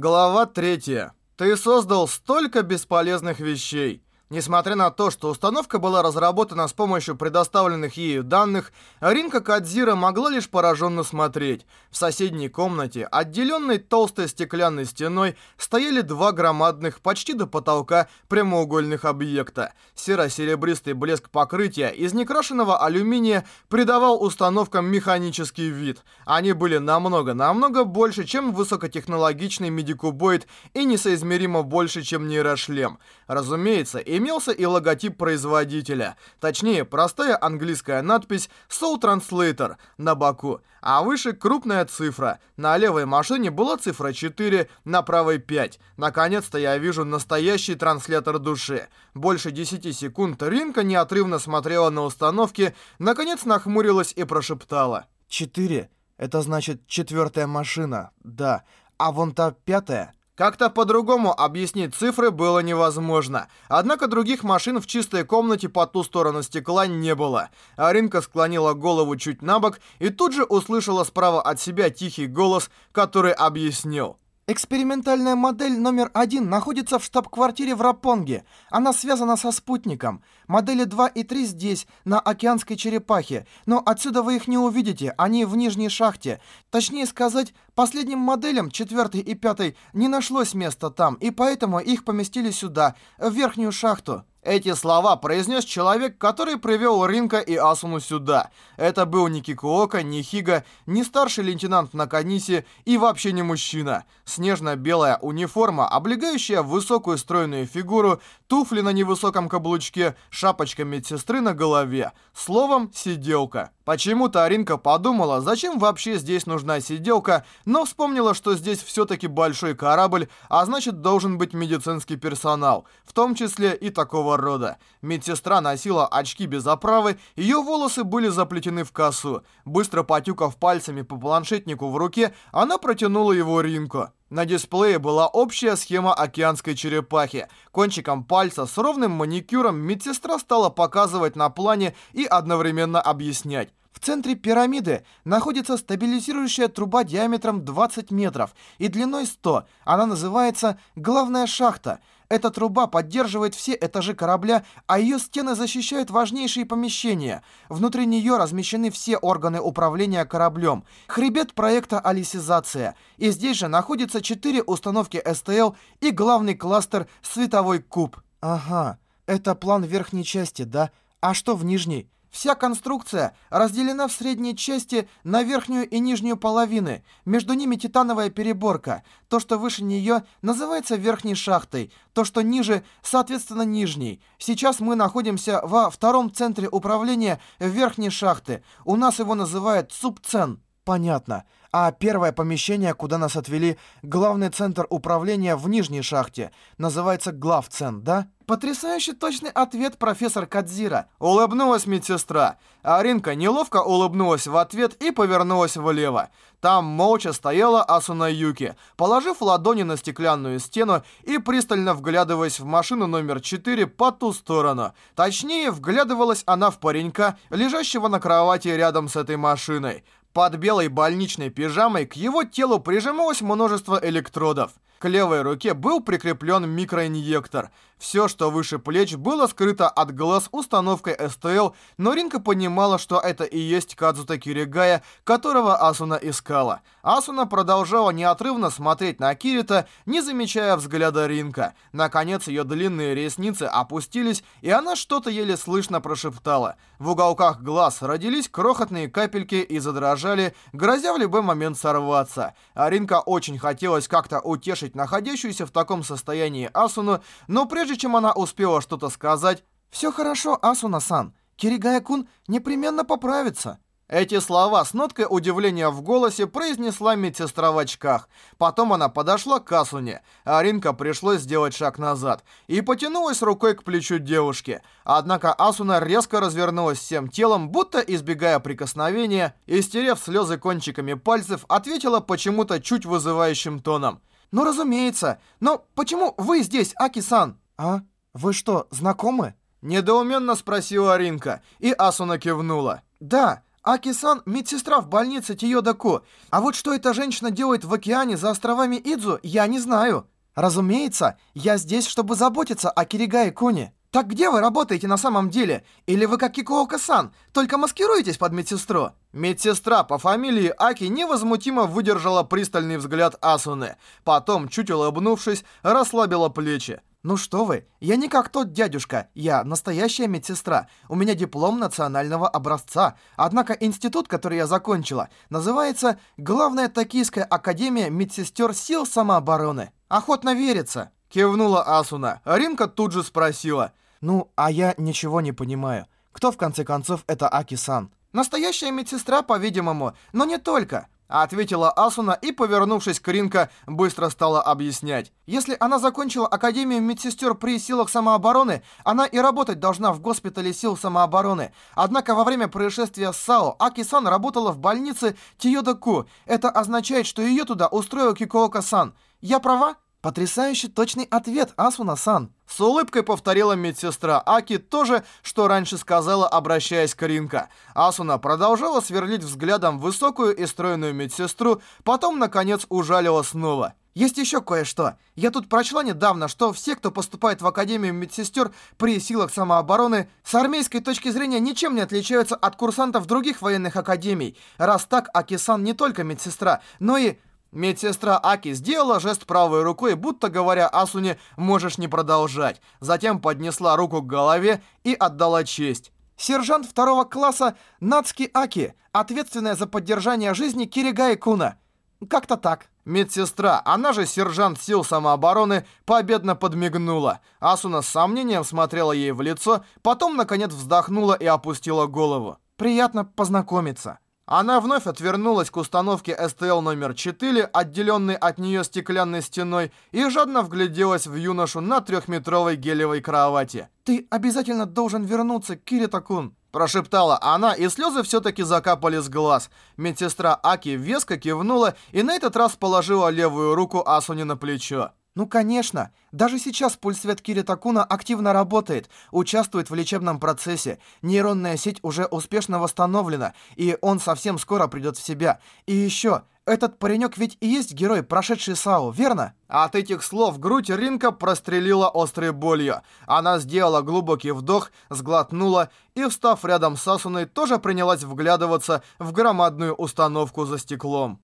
Глава 3. Ты создал столько бесполезных вещей. Несмотря на то, что установка была разработана с помощью предоставленных ею данных, Ринка Кадзира могла лишь пораженно смотреть. В соседней комнате, отделенной толстой стеклянной стеной, стояли два громадных, почти до потолка, прямоугольных объекта. Серо-серебристый блеск покрытия из некрашенного алюминия придавал установкам механический вид. Они были намного-намного больше, чем высокотехнологичный медикубоид и несоизмеримо больше, чем нейрошлем. Разумеется, и имелся и логотип производителя. Точнее, простая английская надпись Soul Translator на боку, а выше крупная цифра. На левой машине была цифра 4, на правой 5. Наконец-то я вижу настоящий транслятор души. Больше 10 секунд Ринка неотрывно смотрела на установки, наконец нахмурилась и прошептала. «Четыре. Это значит четвертая машина, да. А вон та пятая». Как-то по-другому объяснить цифры было невозможно. Однако других машин в чистой комнате по ту сторону стекла не было. Аринка склонила голову чуть на бок и тут же услышала справа от себя тихий голос, который объяснил. Экспериментальная модель номер один находится в штаб-квартире в Рапонге. Она связана со спутником. Модели 2 и 3 здесь, на океанской черепахе. Но отсюда вы их не увидите, они в нижней шахте. Точнее сказать, последним моделям, 4 и 5, не нашлось места там, и поэтому их поместили сюда, в верхнюю шахту. Эти слова произнес человек, который привел Ринка и Асуну сюда. Это был не Кикуока, не Хига, не старший лейтенант Наканиси и вообще не мужчина. Снежно-белая униформа, облегающая высокую стройную фигуру, туфли на невысоком каблучке, шапочка медсестры на голове. Словом, сиделка. Почему-то Аринка подумала, зачем вообще здесь нужна сиделка, но вспомнила, что здесь все-таки большой корабль, а значит должен быть медицинский персонал, в том числе и такого странного рода. Медсестра носила очки без оправы, ее волосы были заплетены в косу. Быстро потюкав пальцами по планшетнику в руке, она протянула его Ринку. На дисплее была общая схема океанской черепахи. Кончиком пальца с ровным маникюром медсестра стала показывать на плане и одновременно объяснять. В центре пирамиды находится стабилизирующая труба диаметром 20 метров и длиной 100. Она называется «Главная шахта». Эта труба поддерживает все этажи корабля, а ее стены защищают важнейшие помещения. Внутри нее размещены все органы управления кораблем. Хребет проекта «Алисизация». И здесь же находятся четыре установки СТЛ и главный кластер «Световой куб». Ага, это план верхней части, да? А что в нижней? Вся конструкция разделена в средней части на верхнюю и нижнюю половины. Между ними титановая переборка. То, что выше нее, называется верхней шахтой. То, что ниже, соответственно, нижней. Сейчас мы находимся во втором центре управления верхней шахты. У нас его называют субцен понятно. А первое помещение, куда нас отвели, главный центр управления в нижней шахте, называется главцент, да? Потрясающе точный ответ, профессор Кадзира. Улыбнулась медсестра. Аринка неловко улыбнулась в ответ и повернулась влево. Там молча стояла Асуна Юки, положив ладони на стеклянную стену и пристально вглядываясь в машину номер 4 по ту сторону. Точнее, вглядывалась она в паренька, лежащего на кровати рядом с этой машиной. Под белой больничной пижамой к его телу прижималось множество электродов – к левой руке был прикреплен микроинъектор. Все, что выше плеч, было скрыто от глаз установкой СТЛ, но Ринка понимала, что это и есть Кадзута Киригая, которого Асуна искала. Асуна продолжала неотрывно смотреть на Кирита, не замечая взгляда Ринка. Наконец, ее длинные ресницы опустились, и она что-то еле слышно прошептала. В уголках глаз родились крохотные капельки и задрожали, грозя в любой момент сорваться. А Ринка очень хотелось как-то утешить бросить находящуюся в таком состоянии Асуну, но прежде чем она успела что-то сказать, «Все хорошо, Асуна-сан, Киригая-кун непременно поправится». Эти слова с ноткой удивления в голосе произнесла медсестра в очках. Потом она подошла к Асуне, а Ринка пришлось сделать шаг назад и потянулась рукой к плечу девушки. Однако Асуна резко развернулась всем телом, будто избегая прикосновения, и, стерев слезы кончиками пальцев, ответила почему-то чуть вызывающим тоном. «Ну, разумеется. Но почему вы здесь, Аки-сан?» «А? Вы что, знакомы?» Недоуменно спросила Ринка, и Асуна кивнула. «Да, Аки-сан – медсестра в больнице Тиёдаку. А вот что эта женщина делает в океане за островами Идзу, я не знаю. Разумеется, я здесь, чтобы заботиться о Киригае Куни». Так где вы работаете на самом деле? Или вы как Кикуока-сан, только маскируетесь под медсестру?» Медсестра по фамилии Аки невозмутимо выдержала пристальный взгляд Асуны. Потом, чуть улыбнувшись, расслабила плечи. «Ну что вы, я не как тот дядюшка, я настоящая медсестра. У меня диплом национального образца. Однако институт, который я закончила, называется «Главная Токийская академия медсестер сил самообороны». Охотно верится. Кивнула Асуна. Ринка тут же спросила. «Ну, а я ничего не понимаю. Кто, в конце концов, это Аки-сан?» «Настоящая медсестра, по-видимому, но не только», ответила Асуна и, повернувшись к Ринка, быстро стала объяснять. «Если она закончила Академию медсестер при силах самообороны, она и работать должна в госпитале сил самообороны. Однако во время происшествия с САО Аки-сан работала в больнице Тиёда-Ку. Это означает, что ее туда устроил Кикоока-сан. Я права?» Потрясающе точный ответ, Асуна-сан. С улыбкой повторила медсестра Аки то же, что раньше сказала, обращаясь к Ринка. Асуна продолжала сверлить взглядом высокую и стройную медсестру, потом, наконец, ужалила снова. Есть еще кое-что. Я тут прочла недавно, что все, кто поступает в Академию медсестер при силах самообороны, с армейской точки зрения ничем не отличаются от курсантов других военных академий. Раз так, Акисан не только медсестра, но и... Медсестра Аки сделала жест правой рукой, будто говоря Асуне «можешь не продолжать». Затем поднесла руку к голове и отдала честь. Сержант второго класса Нацки Аки, ответственная за поддержание жизни Киригай Куна. Как-то так. Медсестра, она же сержант сил самообороны, победно подмигнула. Асуна с сомнением смотрела ей в лицо, потом, наконец, вздохнула и опустила голову. «Приятно познакомиться». Она вновь отвернулась к установке СТЛ-4, отделенной от нее стеклянной стеной, и жадно вгляделась в юношу на трехметровой гелевой кровати. «Ты обязательно должен вернуться, Кирита-кун!» Прошептала она, и слезы все-таки закапали с глаз. Медсестра Аки веско кивнула и на этот раз положила левую руку Асуни на плечо. Ну, конечно, даже сейчас пульс ветки Ритакуна активно работает, участвует в лечебном процессе, нейронная сеть уже успешно восстановлена, и он совсем скоро придет в себя. И еще, этот паренек ведь и есть герой, прошедший САУ, верно? От этих слов грудь Ринка прострелила острой болью. Она сделала глубокий вдох, сглотнула и, встав рядом с Асуной, тоже принялась вглядываться в громадную установку за стеклом.